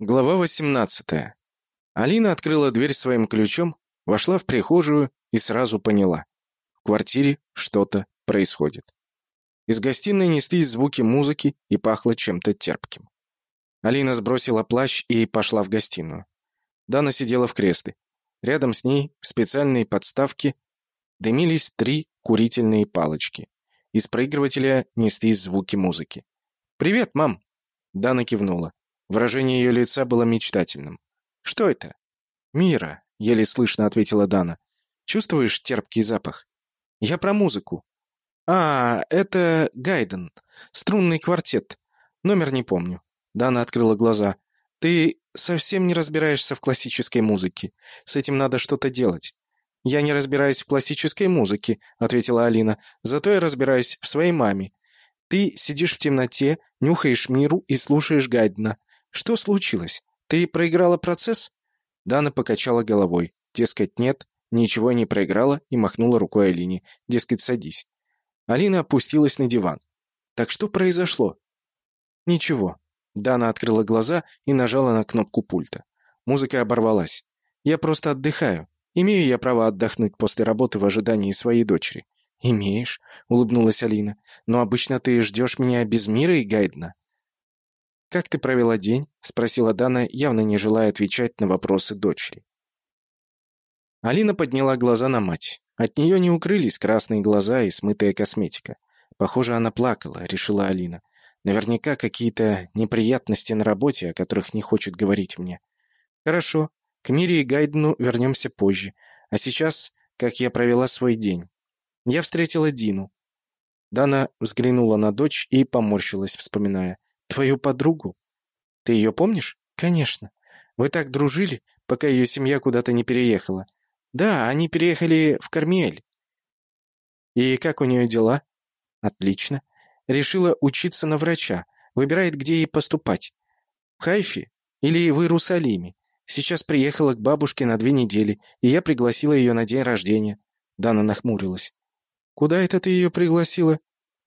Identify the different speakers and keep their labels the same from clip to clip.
Speaker 1: Глава 18. Алина открыла дверь своим ключом, вошла в прихожую и сразу поняла. В квартире что-то происходит. Из гостиной неслись звуки музыки и пахло чем-то терпким. Алина сбросила плащ и пошла в гостиную. Дана сидела в кресле. Рядом с ней, в специальной подставке, дымились три курительные палочки. Из проигрывателя неслись звуки музыки. «Привет, мам!» Дана кивнула. Выражение ее лица было мечтательным. «Что это?» «Мира», — еле слышно ответила Дана. «Чувствуешь терпкий запах?» «Я про музыку». «А, это Гайден. Струнный квартет. Номер не помню». Дана открыла глаза. «Ты совсем не разбираешься в классической музыке. С этим надо что-то делать». «Я не разбираюсь в классической музыке», — ответила Алина. «Зато я разбираюсь в своей маме. Ты сидишь в темноте, нюхаешь миру и слушаешь Гайдена. Что случилось? Ты проиграла процесс?» Дана покачала головой. Дескать, нет, ничего не проиграла и махнула рукой Алине. Дескать, садись. Алина опустилась на диван. «Так что произошло?» «Ничего». Дана открыла глаза и нажала на кнопку пульта. Музыка оборвалась. «Я просто отдыхаю. Имею я право отдохнуть после работы в ожидании своей дочери». «Имеешь», — улыбнулась Алина. «Но обычно ты ждешь меня без мира и Гайдна». «Как ты провела день?» — спросила Дана, явно не желая отвечать на вопросы дочери. Алина подняла глаза на мать. От нее не укрылись красные глаза и смытая косметика. Похоже, она плакала, решила Алина. Наверняка какие-то неприятности на работе, о которых не хочет говорить мне. Хорошо, к Мире и Гайдену вернемся позже. А сейчас, как я провела свой день. Я встретила Дину. Дана взглянула на дочь и поморщилась, вспоминая. Твою подругу? Ты ее помнишь? Конечно. Вы так дружили, пока ее семья куда-то не переехала. Да, они переехали в Кармиэль. И как у нее дела? Отлично. Решила учиться на врача. Выбирает, где ей поступать. В Хайфе или в Иерусалиме. Сейчас приехала к бабушке на две недели, и я пригласила ее на день рождения. Дана нахмурилась. «Куда это ты ее пригласила?»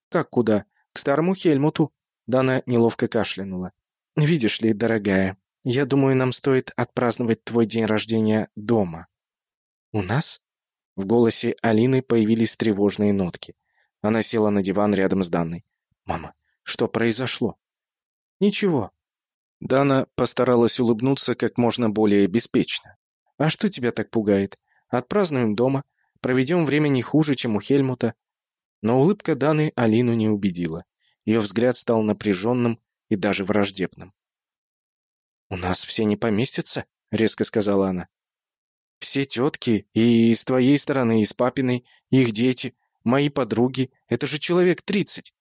Speaker 1: «Как куда?» «К старому Хельмуту. Дана неловко кашлянула. «Видишь ли, дорогая, я думаю, нам стоит отпраздновать твой день рождения дома». «У нас?» В голосе Алины появились тревожные нотки. Она села на диван рядом с Данной. «Мама, что произошло?» «Ничего». Дана постаралась улыбнуться как можно более беспечно. «А что тебя так пугает? Отпразднуем дома, проведем время не хуже, чем у Хельмута». Но улыбка Даны Алину не убедила. Ее взгляд стал напряженным и даже враждебным. «У нас все не поместятся», — резко сказала она. «Все тетки, и с твоей стороны, и с папиной, их дети, мои подруги, это же человек тридцать».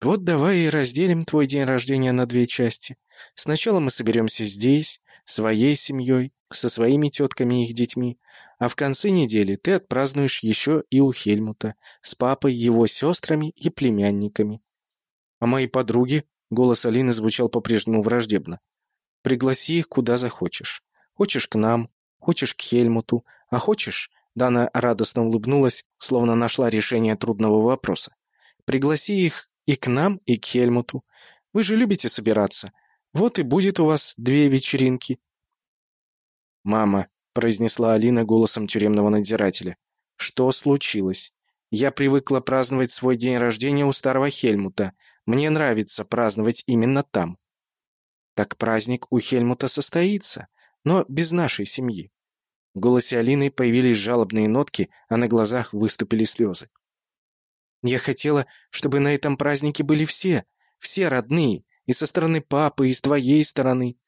Speaker 1: «Вот давай и разделим твой день рождения на две части. Сначала мы соберемся здесь, своей семьей, со своими тетками и их детьми, а в конце недели ты отпразднуешь еще и у Хельмута, с папой, его сестрами и племянниками. А мои подруги?» Голос Алины звучал по-прежнему враждебно. «Пригласи их куда захочешь. Хочешь к нам, хочешь к Хельмуту, а хочешь...» Дана радостно улыбнулась, словно нашла решение трудного вопроса. «Пригласи их и к нам, и к Хельмуту. Вы же любите собираться. Вот и будет у вас две вечеринки». «Мама», — произнесла Алина голосом тюремного надзирателя, — «что случилось? Я привыкла праздновать свой день рождения у старого Хельмута, мне нравится праздновать именно там. Так праздник у Хельмута состоится, но без нашей семьи. В голосе Алины появились жалобные нотки, а на глазах выступили слезы. Я хотела, чтобы на этом празднике были все, все родные, и со стороны папы, и с твоей стороны.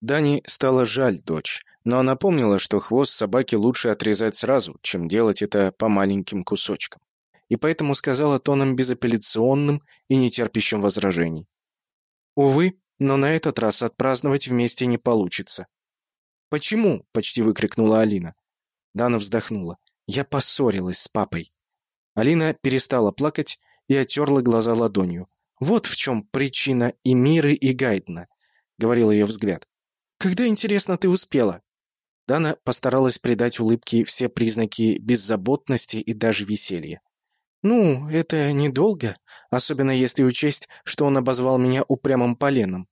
Speaker 1: Дани стало жаль дочь, но она помнила, что хвост собаки лучше отрезать сразу, чем делать это по маленьким кусочкам и поэтому сказала тоном безапелляционным и нетерпящим возражений. «Увы, но на этот раз отпраздновать вместе не получится». «Почему?» — почти выкрикнула Алина. Дана вздохнула. «Я поссорилась с папой». Алина перестала плакать и оттерла глаза ладонью. «Вот в чем причина и Миры, и Гайдна», — говорил ее взгляд. «Когда, интересно, ты успела?» Дана постаралась придать улыбке все признаки беззаботности и даже веселья. «Ну, это недолго, особенно если учесть, что он обозвал меня упрямым поленом».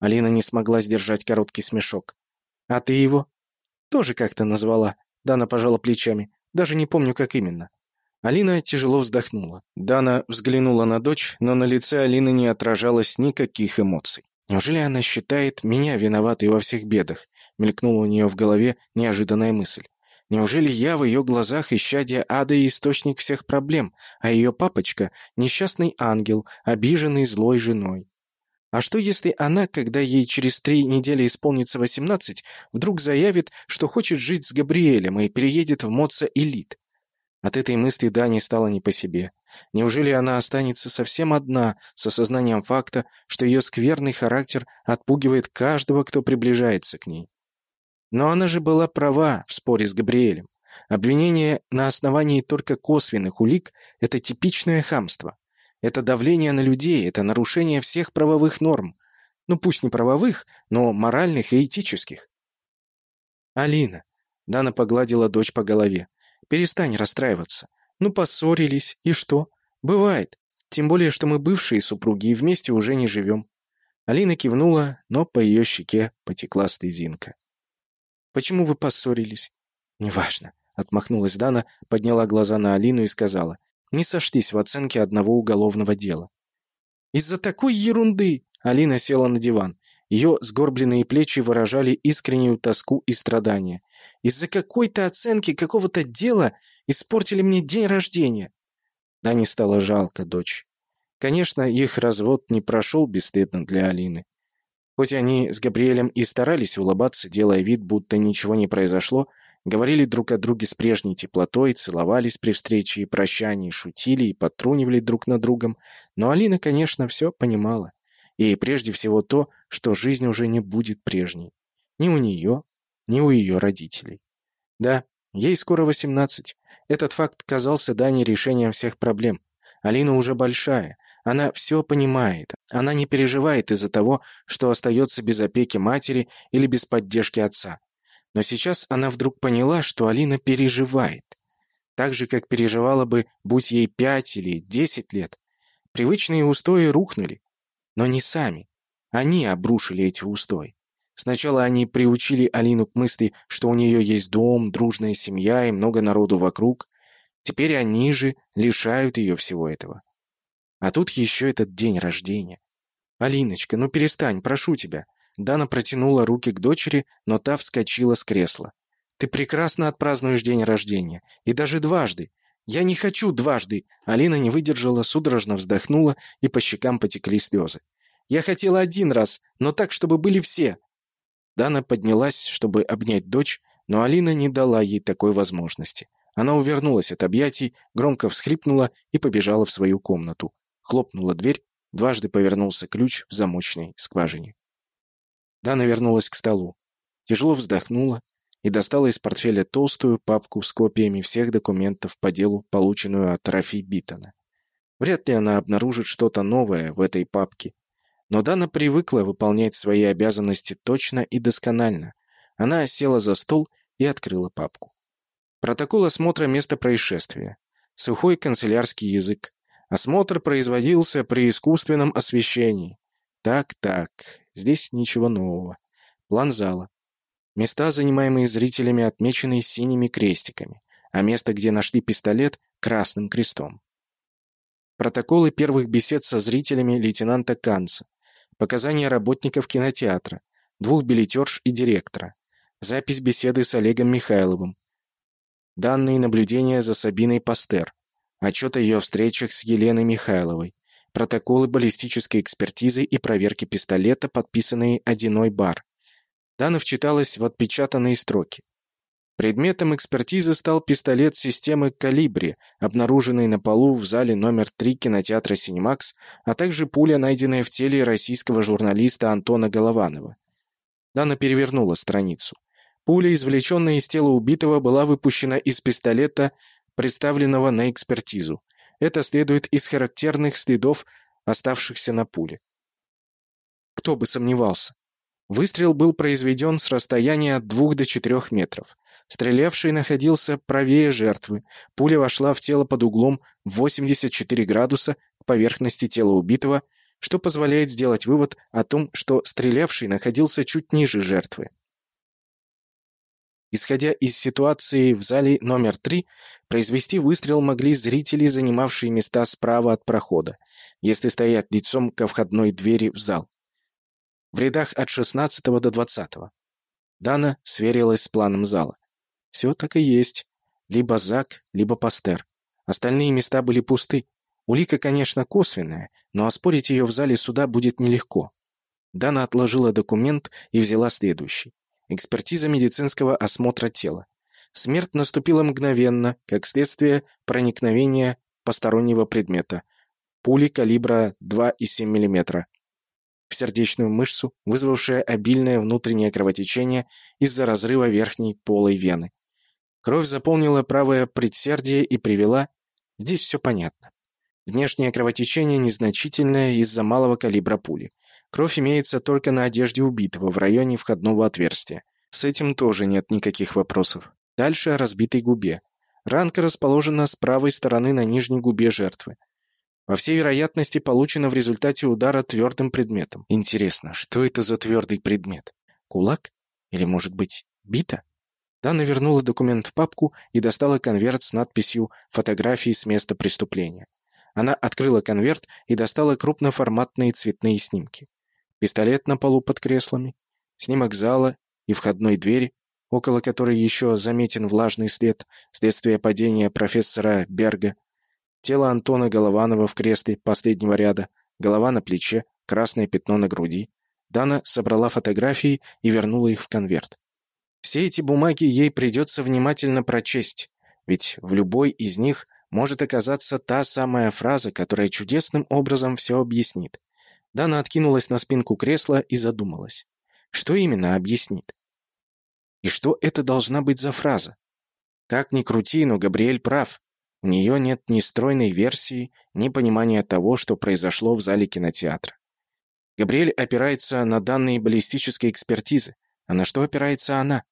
Speaker 1: Алина не смогла сдержать короткий смешок. «А ты его?» «Тоже как-то назвала». Дана пожала плечами. «Даже не помню, как именно». Алина тяжело вздохнула. Дана взглянула на дочь, но на лице Алины не отражалось никаких эмоций. «Неужели она считает меня виноватой во всех бедах?» Мелькнула у нее в голове неожиданная мысль. «Неужели я в ее глазах исчадие ада и источник всех проблем, а ее папочка — несчастный ангел, обиженный злой женой?» А что если она, когда ей через три недели исполнится 18, вдруг заявит, что хочет жить с Габриэлем и переедет в Моца Элит? От этой мысли Дани стало не по себе. Неужели она останется совсем одна, с осознанием факта, что ее скверный характер отпугивает каждого, кто приближается к ней? Но она же была права в споре с Габриэлем. Обвинение на основании только косвенных улик – это типичное хамство. Это давление на людей, это нарушение всех правовых норм. Ну, пусть не правовых, но моральных и этических. «Алина», — Дана погладила дочь по голове, Перестань расстраиваться. Ну, поссорились, и что? Бывает. Тем более, что мы бывшие супруги и вместе уже не живем». Алина кивнула, но по ее щеке потекла слезинка. «Почему вы поссорились?» «Неважно», — отмахнулась Дана, подняла глаза на Алину и сказала. «Не сошлись в оценке одного уголовного дела». «Из-за такой ерунды!» Алина села на диван. Ее сгорбленные плечи выражали искреннюю тоску и страдания. Из-за какой-то оценки какого-то дела испортили мне день рождения. Да не стало жалко дочь. Конечно, их развод не прошел бесстыдно для Алины. Хоть они с Габриэлем и старались улыбаться, делая вид, будто ничего не произошло, говорили друг о друге с прежней теплотой, целовались при встрече и прощании, шутили и подтрунивали друг над другом, но Алина, конечно, все понимала. И прежде всего то, что жизнь уже не будет прежней. Ни у нее, ни у ее родителей. Да, ей скоро 18. Этот факт казался Дане решением всех проблем. Алина уже большая, она все понимает. Она не переживает из-за того, что остается без опеки матери или без поддержки отца. Но сейчас она вдруг поняла, что Алина переживает. Так же, как переживала бы, будь ей пять или десять лет. Привычные устои рухнули. Но не сами. Они обрушили эти устои. Сначала они приучили Алину к мысли, что у нее есть дом, дружная семья и много народу вокруг. Теперь они же лишают ее всего этого. А тут еще этот день рождения. «Алиночка, ну перестань, прошу тебя». Дана протянула руки к дочери, но та вскочила с кресла. «Ты прекрасно отпразднуешь день рождения. И даже дважды. Я не хочу дважды». Алина не выдержала, судорожно вздохнула, и по щекам потекли слезы. «Я хотела один раз, но так, чтобы были все. Дана поднялась, чтобы обнять дочь, но Алина не дала ей такой возможности. Она увернулась от объятий, громко всхлипнула и побежала в свою комнату. Хлопнула дверь, дважды повернулся ключ в замочной скважине. Дана вернулась к столу. Тяжело вздохнула и достала из портфеля толстую папку с копиями всех документов по делу, полученную от Рафи Биттона. Вряд ли она обнаружит что-то новое в этой папке, но Дана привыкла выполнять свои обязанности точно и досконально. Она села за стол и открыла папку. Протокол осмотра места происшествия. Сухой канцелярский язык. Осмотр производился при искусственном освещении. Так-так, здесь ничего нового. План зала. Места, занимаемые зрителями, отмечены синими крестиками, а место, где нашли пистолет, красным крестом. Протоколы первых бесед со зрителями лейтенанта Канца. Показания работников кинотеатра, двух билетерш и директора. Запись беседы с Олегом Михайловым. Данные наблюдения за Сабиной Пастер. Отчет о ее встречах с Еленой Михайловой. Протоколы баллистической экспертизы и проверки пистолета, подписанные Одиной Бар. Данов читалось в отпечатанные строки. Предметом экспертизы стал пистолет системы «Калибри», обнаруженный на полу в зале номер 3 кинотеатра «Синемакс», а также пуля, найденная в теле российского журналиста Антона Голованова. Дана перевернула страницу. Пуля, извлеченная из тела убитого, была выпущена из пистолета, представленного на экспертизу. Это следует из характерных следов, оставшихся на пуле. Кто бы сомневался. Выстрел был произведен с расстояния от 2 до 4 метров. Стрелявший находился правее жертвы. Пуля вошла в тело под углом 84 градуса к поверхности тела убитого, что позволяет сделать вывод о том, что стрелявший находился чуть ниже жертвы. Исходя из ситуации в зале номер 3, произвести выстрел могли зрители, занимавшие места справа от прохода, если стоят лицом ко входной двери в зал. В рядах от 16 до 20. Дана сверилась с планом зала. Все так и есть. Либо Зак, либо Пастер. Остальные места были пусты. Улика, конечно, косвенная, но оспорить ее в зале суда будет нелегко. Дана отложила документ и взяла следующий. Экспертиза медицинского осмотра тела. Смерть наступила мгновенно, как следствие проникновения постороннего предмета. Пули калибра 2,7 мм. В сердечную мышцу, вызвавшая обильное внутреннее кровотечение из-за разрыва верхней полой вены. Кровь заполнила правое предсердие и привела... Здесь все понятно. Внешнее кровотечение незначительное из-за малого калибра пули. Кровь имеется только на одежде убитого в районе входного отверстия. С этим тоже нет никаких вопросов. Дальше о разбитой губе. Ранка расположена с правой стороны на нижней губе жертвы. По всей вероятности, получена в результате удара твердым предметом. Интересно, что это за твердый предмет? Кулак? Или, может быть, бита? Дана вернула документ в папку и достала конверт с надписью «Фотографии с места преступления». Она открыла конверт и достала крупноформатные цветные снимки. Пистолет на полу под креслами, снимок зала и входной двери, около которой еще заметен влажный след, следствие падения профессора Берга, тело Антона Голованова в кресле последнего ряда, голова на плече, красное пятно на груди. Дана собрала фотографии и вернула их в конверт. Все эти бумаги ей придется внимательно прочесть, ведь в любой из них может оказаться та самая фраза, которая чудесным образом все объяснит. Дана откинулась на спинку кресла и задумалась. Что именно объяснит? И что это должна быть за фраза? Как ни крути, но Габриэль прав. У нее нет ни стройной версии, ни понимания того, что произошло в зале кинотеатра. Габриэль опирается на данные баллистической экспертизы. А на что опирается она?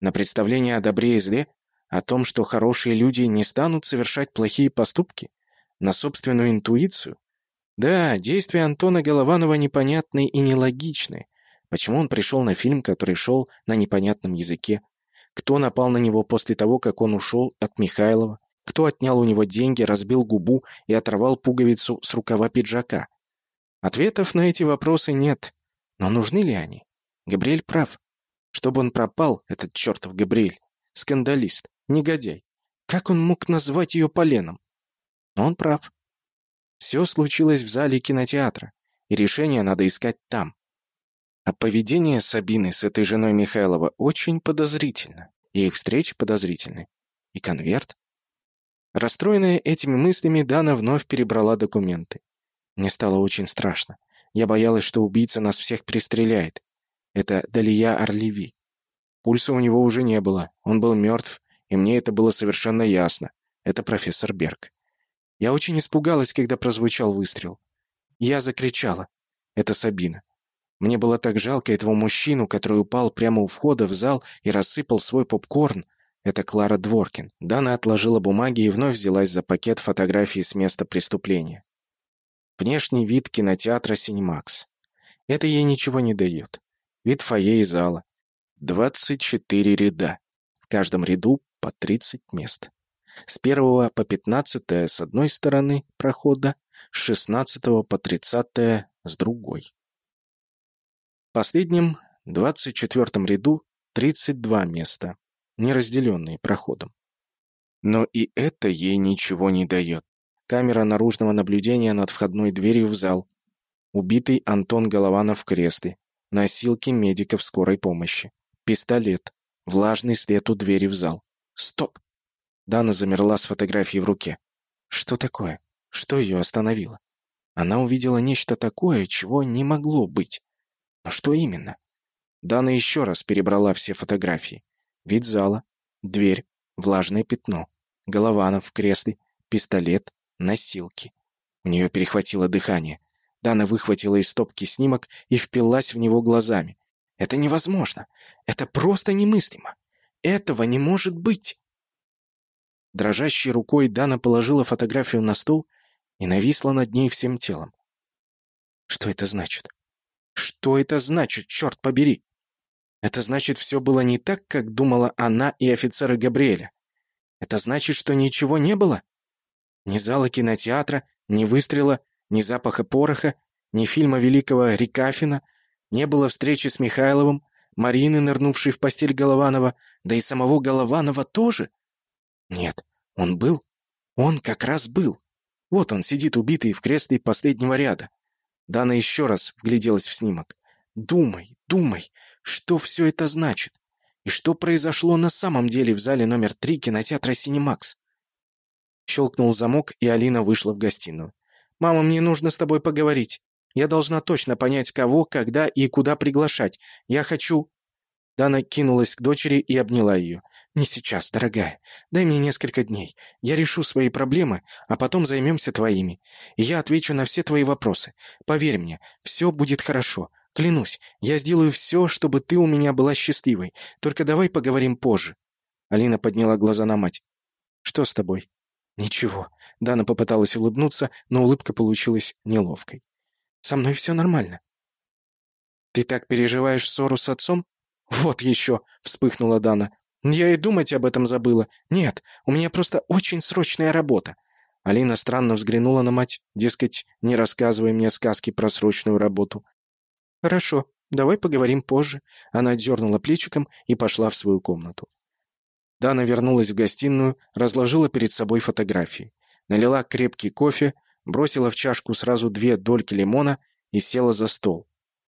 Speaker 1: На представление о добре и зле? О том, что хорошие люди не станут совершать плохие поступки? На собственную интуицию? Да, действия Антона Голованова непонятны и нелогичны. Почему он пришел на фильм, который шел на непонятном языке? Кто напал на него после того, как он ушел от Михайлова? Кто отнял у него деньги, разбил губу и оторвал пуговицу с рукава пиджака? Ответов на эти вопросы нет. Но нужны ли они? Габриэль прав. Чтобы он пропал, этот чертов Габриэль. Скандалист, негодяй. Как он мог назвать ее поленом? Но он прав. Все случилось в зале кинотеатра, и решение надо искать там. А поведение Сабины с этой женой Михайлова очень подозрительно. И их встречи подозрительны. И конверт. Расстроенная этими мыслями, Дана вновь перебрала документы. Мне стало очень страшно. Я боялась, что убийца нас всех пристреляет. Это Далия Орлеви. Пульса у него уже не было. Он был мертв, и мне это было совершенно ясно. Это профессор Берг. Я очень испугалась, когда прозвучал выстрел. Я закричала. Это Сабина. Мне было так жалко этого мужчину, который упал прямо у входа в зал и рассыпал свой попкорн. Это Клара Дворкин. Дана отложила бумаги и вновь взялась за пакет фотографий с места преступления. Внешний вид кинотеатра «Синемакс». Это ей ничего не дает. Вид фойе и зала. 24 ряда. В каждом ряду по 30 мест. С 1 по 15 с одной стороны прохода, с 16 по 30 с другой. В последнем, 24 ряду, 32 места, не разделенные проходом. Но и это ей ничего не дает. Камера наружного наблюдения над входной дверью в зал. Убитый Антон Голованов в кресле. Носилки медиков скорой помощи. Пистолет. Влажный след у двери в зал. Стоп! Дана замерла с фотографией в руке. Что такое? Что ее остановило? Она увидела нечто такое, чего не могло быть. Но что именно? Дана еще раз перебрала все фотографии. Вид зала, дверь, влажное пятно, Голованов в кресле, пистолет, носилки. У нее перехватило дыхание. Дана выхватила из стопки снимок и впилась в него глазами. «Это невозможно! Это просто немыслимо! Этого не может быть!» Дрожащей рукой Дана положила фотографию на стол и нависла над ней всем телом. Что это значит? Что это значит, черт побери? Это значит, все было не так, как думала она и офицеры Габриэля. Это значит, что ничего не было? Ни зала кинотеатра, ни выстрела, ни запаха пороха, ни фильма великого Рикафина, не было встречи с Михайловым, Марины, нырнувшей в постель Голованова, да и самого Голованова тоже? Нет, он был. Он как раз был. Вот он сидит убитый в кресле последнего ряда. Дана еще раз вгляделась в снимок. Думай, думай, что все это значит? И что произошло на самом деле в зале номер три кинотеатра «Синемакс»? Щелкнул замок, и Алина вышла в гостиную. «Мама, мне нужно с тобой поговорить. Я должна точно понять, кого, когда и куда приглашать. Я хочу...» Дана кинулась к дочери и обняла ее. «Не сейчас, дорогая. Дай мне несколько дней. Я решу свои проблемы, а потом займемся твоими. И я отвечу на все твои вопросы. Поверь мне, все будет хорошо. Клянусь, я сделаю все, чтобы ты у меня была счастливой. Только давай поговорим позже». Алина подняла глаза на мать. «Что с тобой?» «Ничего». Дана попыталась улыбнуться, но улыбка получилась неловкой. Со мной все нормально». «Ты так переживаешь ссору с отцом?» «Вот еще!» — вспыхнула Дана. «Я и думать об этом забыла. Нет, у меня просто очень срочная работа». Алина странно взглянула на мать, дескать, не рассказывай мне сказки про срочную работу. «Хорошо, давай поговорим позже». Она дернула плечиком и пошла в свою комнату. Дана вернулась в гостиную, разложила перед собой фотографии. Налила крепкий кофе, бросила в чашку сразу две дольки лимона и села за стол.